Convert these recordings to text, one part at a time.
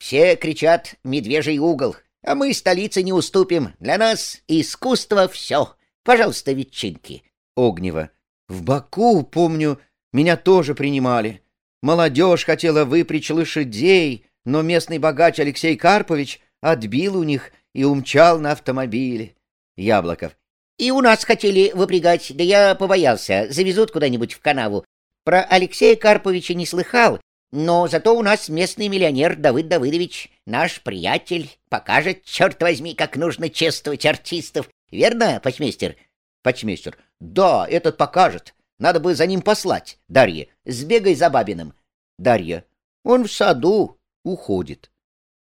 Все кричат «медвежий угол», а мы столице не уступим. Для нас искусство все. Пожалуйста, ветчинки. Огнева. В Баку, помню, меня тоже принимали. Молодежь хотела выпрячь лошадей, но местный богач Алексей Карпович отбил у них и умчал на автомобиле. Яблоков. И у нас хотели выпрягать, да я побоялся, завезут куда-нибудь в канаву. Про Алексея Карповича не слыхал, но зато у нас местный миллионер Давыд Давыдович, наш приятель, покажет, черт возьми, как нужно чествовать артистов. Верно, почмейстер? Почмейстер. Да, этот покажет. Надо бы за ним послать. Дарья, сбегай за Бабиным. Дарья. Он в саду. Уходит.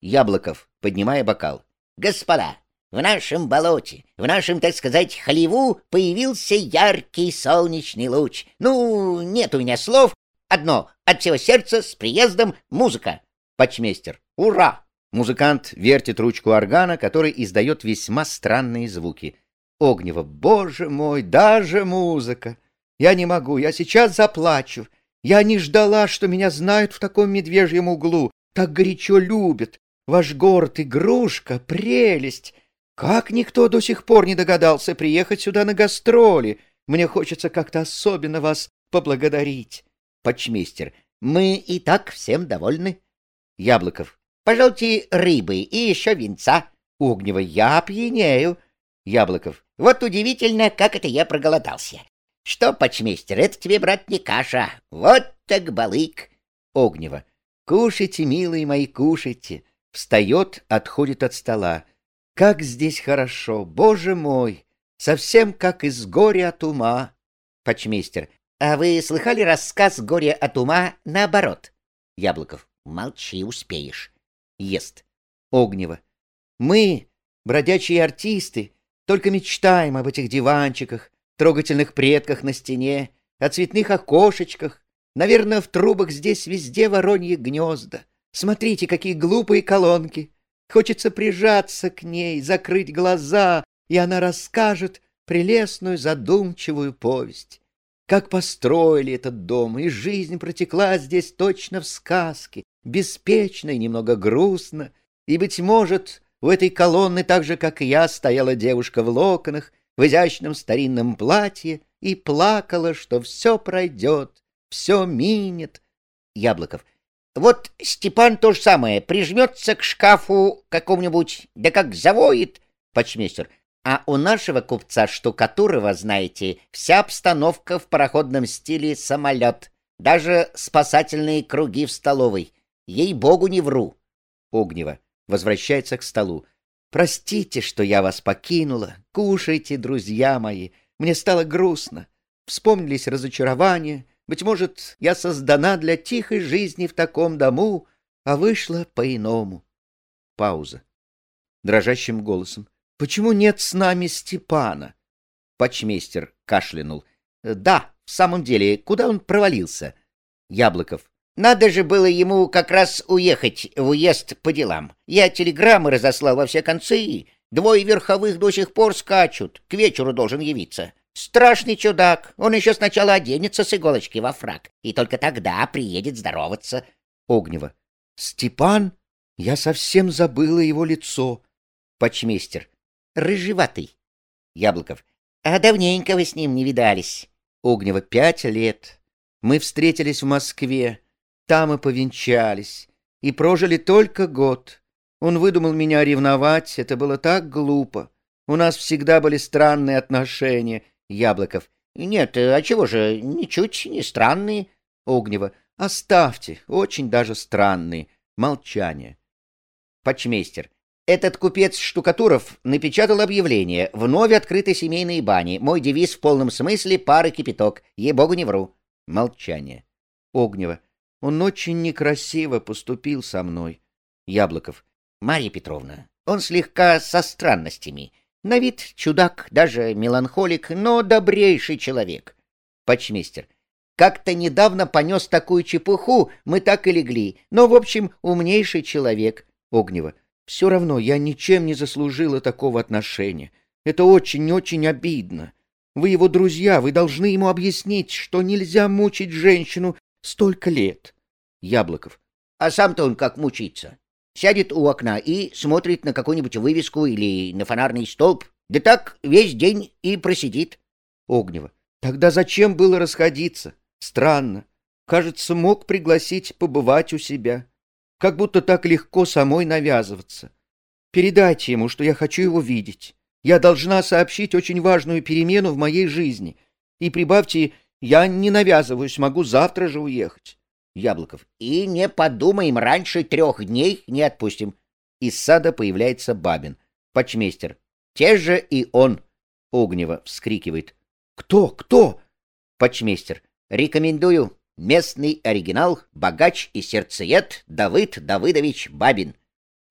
Яблоков, поднимая бокал. Господа, в нашем болоте, в нашем, так сказать, хлеву появился яркий солнечный луч. Ну, нет у меня слов. Одно — от всего сердца с приездом музыка. Почмейстер. Ура! Музыкант вертит ручку органа, который издает весьма странные звуки. Огнева. Боже мой, даже музыка! Я не могу, я сейчас заплачу. Я не ждала, что меня знают в таком медвежьем углу, так горячо любят. Ваш город — игрушка, прелесть. Как никто до сих пор не догадался приехать сюда на гастроли? Мне хочется как-то особенно вас поблагодарить. Почмейстер, мы и так всем довольны. Яблоков, пожалуйте рыбы и еще винца. Огнева, я пьянею. Яблоков, вот удивительно, как это я проголодался. Что, почмейстер, это тебе, брат, не каша. Вот так балык. Огнева, кушайте, милые мои, кушайте. Встает, отходит от стола. Как здесь хорошо, боже мой! Совсем как из горя от ума. Почмейстер. А вы слыхали рассказ «Горе от ума» наоборот? Яблоков. Молчи, успеешь. Ест. Огнева. Мы, бродячие артисты, только мечтаем об этих диванчиках, трогательных предках на стене, о цветных окошечках. Наверное, в трубах здесь везде вороньи гнезда. Смотрите, какие глупые колонки. Хочется прижаться к ней, закрыть глаза, и она расскажет прелестную задумчивую повесть. Как построили этот дом, и жизнь протекла здесь точно в сказке, беспечно и немного грустно, и, быть может, у этой колонны, так же, как и я, стояла девушка в локонах, в изящном старинном платье, и плакала, что все пройдет, все минет. Яблоков — вот Степан то же самое, прижмется к шкафу какому-нибудь, да как завоет, почмейстер. А у нашего купца штукатурова, знаете, вся обстановка в пароходном стиле самолет. Даже спасательные круги в столовой. Ей-богу, не вру. Огнева возвращается к столу. Простите, что я вас покинула. Кушайте, друзья мои. Мне стало грустно. Вспомнились разочарования, быть может, я создана для тихой жизни в таком дому, а вышла по-иному. Пауза. Дрожащим голосом. Почему нет с нами Степана? Почмейстер кашлянул. Да, в самом деле, куда он провалился? Яблоков. Надо же было ему как раз уехать в уезд по делам. Я телеграммы разослал во все концы. Двое верховых до сих пор скачут. К вечеру должен явиться. Страшный чудак. Он еще сначала оденется с иголочки во фраг, и только тогда приедет здороваться. Огнева. Степан? Я совсем забыла его лицо. Почмейстер. Рыжеватый. Яблоков. А давненько вы с ним не видались. Огнева. Пять лет. Мы встретились в Москве. Там и повенчались. И прожили только год. Он выдумал меня ревновать. Это было так глупо. У нас всегда были странные отношения. Яблоков. Нет, а чего же, ничуть не странные. Огнева. Оставьте, очень даже странные. Молчание. Почмейстер. Этот купец Штукатуров напечатал объявление «Вновь открыты семейные бани. Мой девиз в полном смысле пары кипяток. Ей-богу, не вру». Молчание. Огнева. Он очень некрасиво поступил со мной. Яблоков. Марья Петровна, он слегка со странностями. На вид чудак, даже меланхолик, но добрейший человек. Почмейстер. Как-то недавно понес такую чепуху, мы так и легли. Но, в общем, умнейший человек. Огнева. Все равно я ничем не заслужила такого отношения. Это очень-очень обидно. Вы его друзья, вы должны ему объяснить, что нельзя мучить женщину столько лет. Яблоков. А сам-то он как мучиться? сядет у окна и смотрит на какую-нибудь вывеску или на фонарный столб, да так весь день и просидит. Огнева. Тогда зачем было расходиться? Странно. Кажется, мог пригласить побывать у себя. Как будто так легко самой навязываться. Передайте ему, что я хочу его видеть. Я должна сообщить очень важную перемену в моей жизни. И прибавьте, я не навязываюсь, могу завтра же уехать. Яблоков. И не подумаем, раньше трех дней не отпустим. Из сада появляется Бабин. Почмейстер. Те же и он. Огнева вскрикивает. Кто? Кто? Почмейстер. Рекомендую. Местный оригинал, богач и сердцеед Давыд Давыдович Бабин.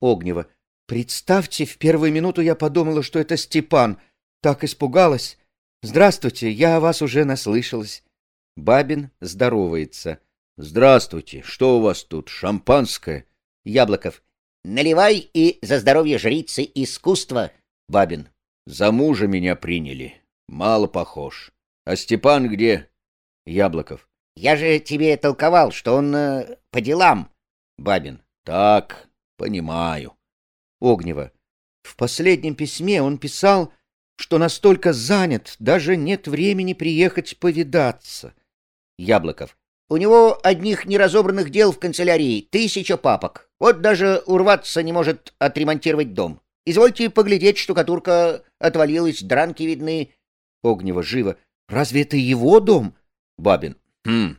Огнева. Представьте, в первую минуту я подумала, что это Степан. Так испугалась. Здравствуйте, я о вас уже наслышалась. Бабин здоровается. Здравствуйте, что у вас тут, шампанское? Яблоков. Наливай и за здоровье жрицы искусства. Бабин. За мужа меня приняли. Мало похож. А Степан где? Яблоков. Я же тебе толковал, что он э, по делам. Бабин. Так, понимаю. Огнева. В последнем письме он писал, что настолько занят, даже нет времени приехать повидаться. Яблоков. У него одних неразобранных дел в канцелярии тысяча папок. Вот даже урваться не может отремонтировать дом. Извольте поглядеть, штукатурка отвалилась, дранки видны. Огнева живо. Разве это его дом? Бабин. Hmm.